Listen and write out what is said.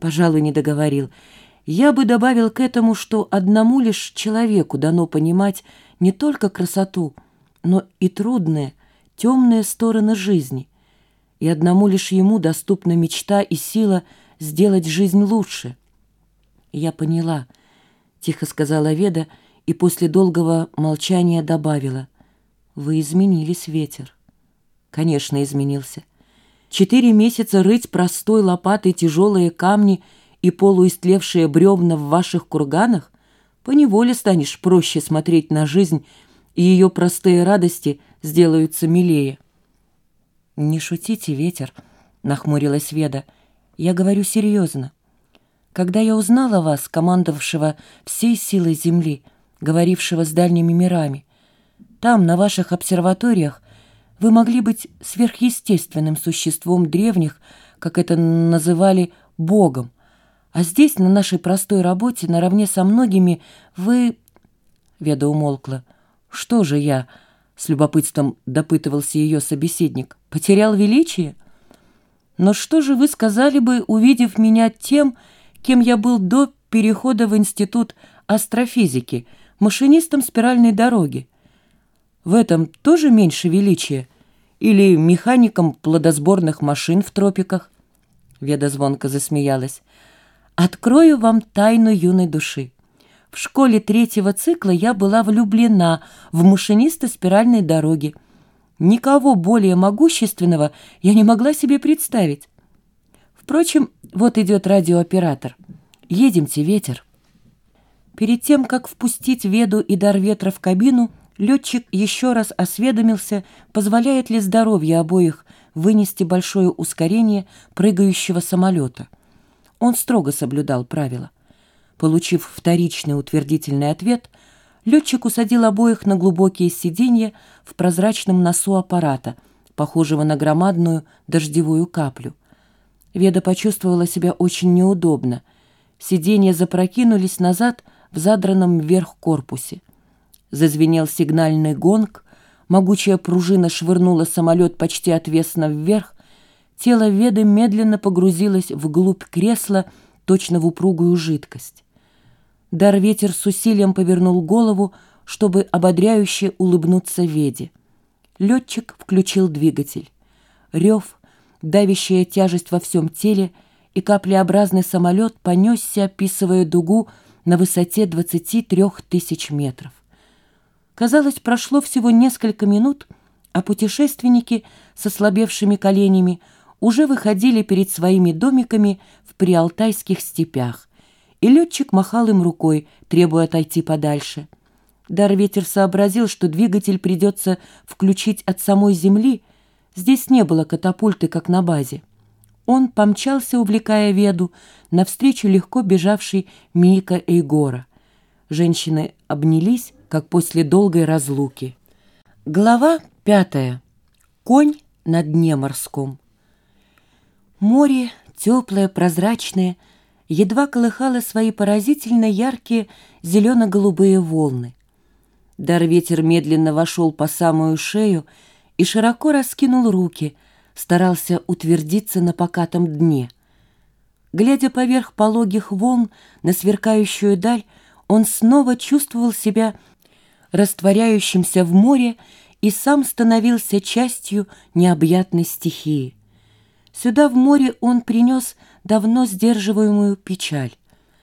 Пожалуй, не договорил. Я бы добавил к этому, что одному лишь человеку дано понимать не только красоту, но и трудные, темные стороны жизни. И одному лишь ему доступна мечта и сила сделать жизнь лучше. «Я поняла», — тихо сказала Веда и после долгого молчания добавила. «Вы изменились, ветер». «Конечно, изменился. Четыре месяца рыть простой лопатой тяжелые камни и полуистлевшие бревна в ваших курганах, поневоле станешь проще смотреть на жизнь, и ее простые радости сделаются милее. «Не шутите, ветер», — нахмурилась Веда. «Я говорю серьезно. Когда я узнала вас, командовавшего всей силой Земли, говорившего с дальними мирами, там, на ваших обсерваториях, вы могли быть сверхъестественным существом древних, как это называли, Богом. А здесь, на нашей простой работе, наравне со многими, вы...» Веда умолкла. «Что же я?» — с любопытством допытывался ее собеседник. «Потерял величие? Но что же вы сказали бы, увидев меня тем, кем я был до перехода в Институт астрофизики, машинистом спиральной дороги? В этом тоже меньше величия? Или механиком плодосборных машин в тропиках?» Веда звонко засмеялась. «Открою вам тайну юной души. В школе третьего цикла я была влюблена в машиниста спиральной дороги. Никого более могущественного я не могла себе представить. Впрочем, вот идет радиооператор. Едемте, ветер». Перед тем, как впустить Веду и дар ветра в кабину, Летчик еще раз осведомился, позволяет ли здоровье обоих вынести большое ускорение прыгающего самолета. Он строго соблюдал правила. Получив вторичный утвердительный ответ, летчик усадил обоих на глубокие сиденья в прозрачном носу аппарата, похожего на громадную дождевую каплю. Веда почувствовала себя очень неудобно. Сиденья запрокинулись назад в задранном вверх корпусе. Зазвенел сигнальный гонг, могучая пружина швырнула самолет почти отвесно вверх, тело Веды медленно погрузилось вглубь кресла, точно в упругую жидкость. Дар-ветер с усилием повернул голову, чтобы ободряюще улыбнуться Веде. Летчик включил двигатель. Рев, давящая тяжесть во всем теле, и каплеобразный самолет понесся, описывая дугу на высоте 23 тысяч метров. Казалось, прошло всего несколько минут, а путешественники со слабевшими коленями уже выходили перед своими домиками в приалтайских степях, и летчик махал им рукой, требуя отойти подальше. Дар-ветер сообразил, что двигатель придется включить от самой земли. Здесь не было катапульты, как на базе. Он помчался, увлекая Веду, навстречу легко бежавшей Мика Эйгора. Женщины обнялись, как после долгой разлуки. Глава пятая. Конь на дне морском. Море, теплое, прозрачное, едва колыхало свои поразительно яркие зелено-голубые волны. Дар-ветер медленно вошел по самую шею и широко раскинул руки, старался утвердиться на покатом дне. Глядя поверх пологих волн на сверкающую даль, он снова чувствовал себя растворяющимся в море и сам становился частью необъятной стихии. Сюда в море он принес давно сдерживаемую печаль.